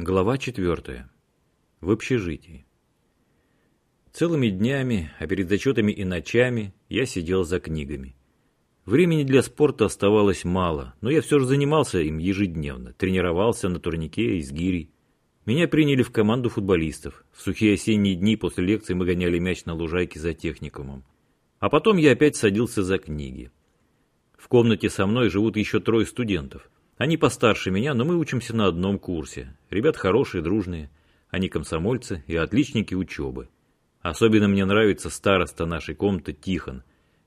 Глава четвертая. В общежитии. Целыми днями, а перед зачетами и ночами я сидел за книгами. Времени для спорта оставалось мало, но я все же занимался им ежедневно, тренировался на турнике и с гирей. Меня приняли в команду футболистов. В сухие осенние дни после лекции мы гоняли мяч на лужайке за техникумом. А потом я опять садился за книги. В комнате со мной живут еще трое студентов – они постарше меня, но мы учимся на одном курсе. Ребят хорошие, дружные. Они комсомольцы и отличники учебы. Особенно мне нравится староста нашей комнаты Тихон.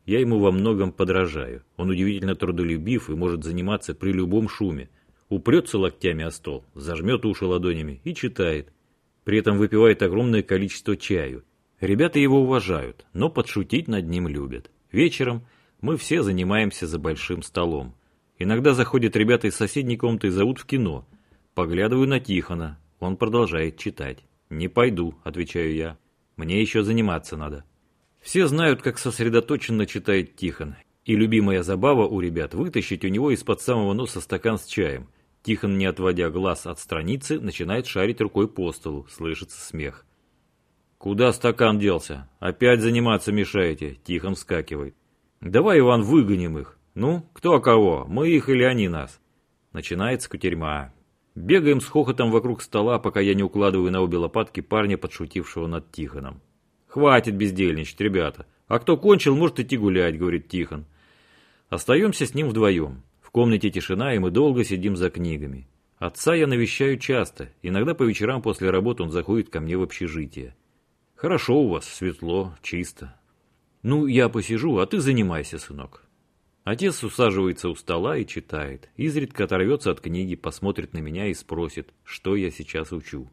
Я ему во многом подражаю. Он удивительно трудолюбив и может заниматься при любом шуме. Упрется локтями о стол, зажмет уши ладонями и читает. При этом выпивает огромное количество чаю. Ребята его уважают, но подшутить над ним любят. Вечером мы все занимаемся за большим столом. Иногда заходят ребята из соседней комнаты и зовут в кино. Поглядываю на Тихона. Он продолжает читать. «Не пойду», — отвечаю я. «Мне еще заниматься надо». Все знают, как сосредоточенно читает Тихон. И любимая забава у ребят – вытащить у него из-под самого носа стакан с чаем. Тихон, не отводя глаз от страницы, начинает шарить рукой по столу. Слышится смех. «Куда стакан делся? Опять заниматься мешаете?» Тихон вскакивает. «Давай, Иван, выгоним их. Ну, кто кого, мы их или они нас. Начинается кутерьма. Бегаем с хохотом вокруг стола, пока я не укладываю на обе лопатки парня, подшутившего над Тихоном. «Хватит бездельничать, ребята. А кто кончил, может идти гулять», — говорит Тихон. Остаемся с ним вдвоем. В комнате тишина, и мы долго сидим за книгами. Отца я навещаю часто. Иногда по вечерам после работы он заходит ко мне в общежитие. «Хорошо у вас, светло, чисто». «Ну, я посижу, а ты занимайся, сынок». Отец усаживается у стола и читает. Изредка оторвется от книги, посмотрит на меня и спросит, что я сейчас учу.